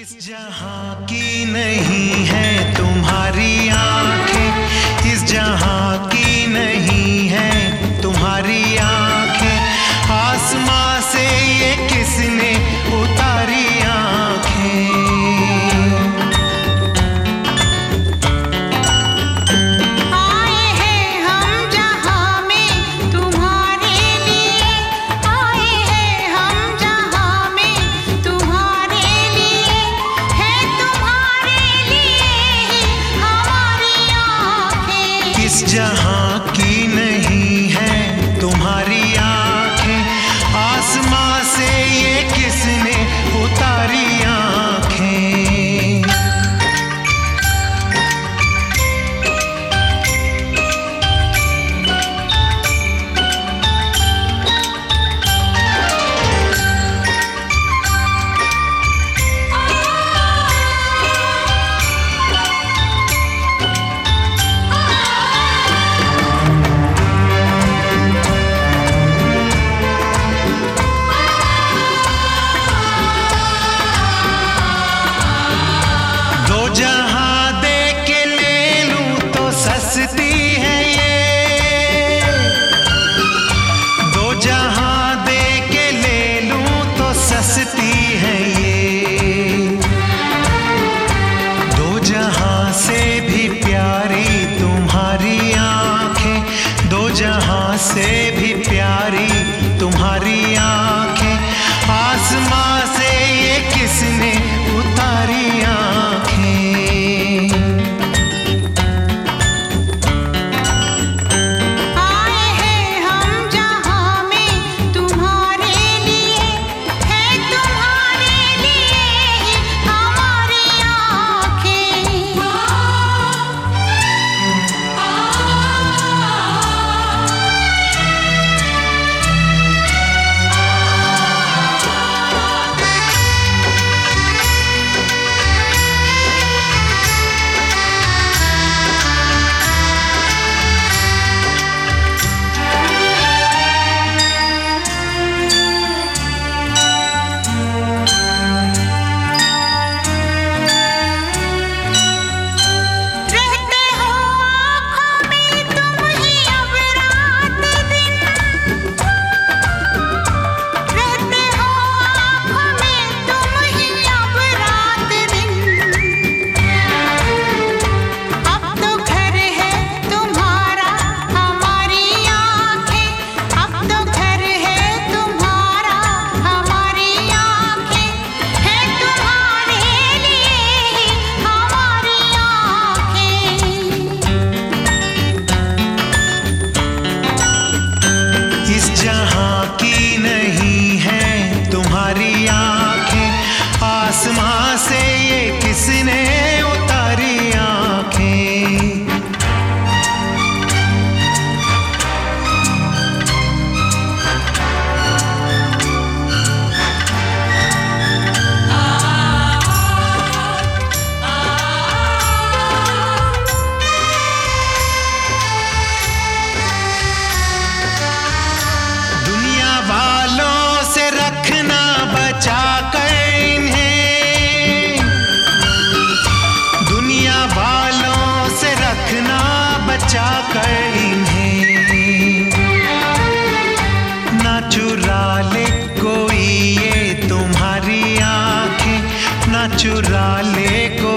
इस जहाँ की नहीं है तुम्हारी आँख। जहाँ की न बचा कर इन्हें ना चुरा ले कोई ये तुम्हारी आँखें ना चुरा ले कोई